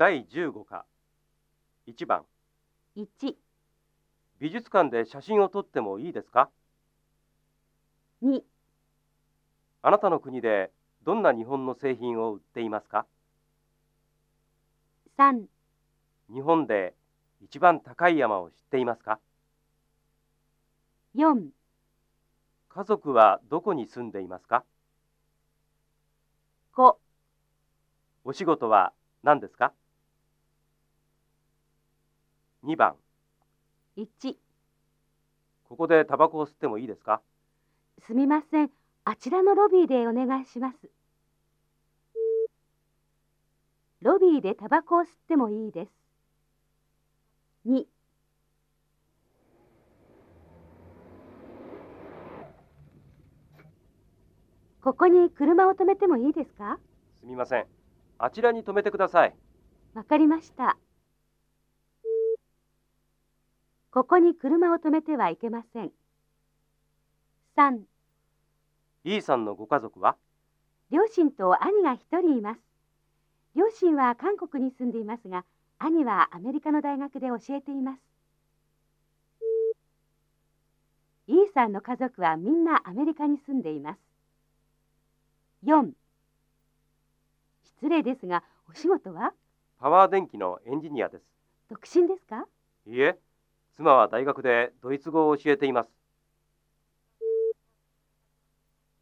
第15課。1番。1、美術館で写真を撮ってもいいですか？2、あなたの国でどんな日本の製品を売っていますか？3、日本で一番高い山を知っていますか？4、家族はどこに住んでいますか？5、お仕事は何ですか？2番1。ここでタバコを吸ってもいいですか？すみません。あちらのロビーでお願いします。ロビーでタバコを吸ってもいいです。2、ここに車を止めてもいいですか？すみませんあちらに止めてくださいわかりました。ここに車を止めてはいけません。3、E さんのご家族は？両親と兄が一人います。両親は韓国に住んでいますが、兄はアメリカの大学で教えています。イーさんの家族はみんなアメリカに住んでいます。4失礼ですが、お仕事は？パワー電気のエンジニアです独身ですか？いいえ妻は大学でドイツ語を教えています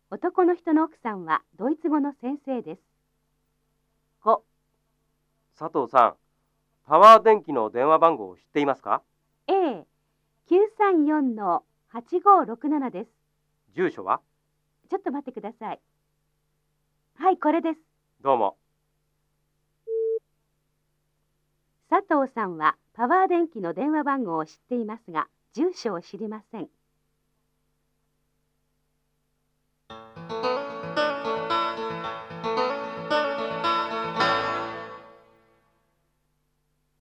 男の人の奥さんはドイツ語の先生です。5、佐藤さんパワー電気の電話番号を知っていますか？A、934の8567です。住所は？ちょっと待ってください。はい、これです。どうも佐藤さんはパワー電気の電話番号を知っていますが、住所を知りません。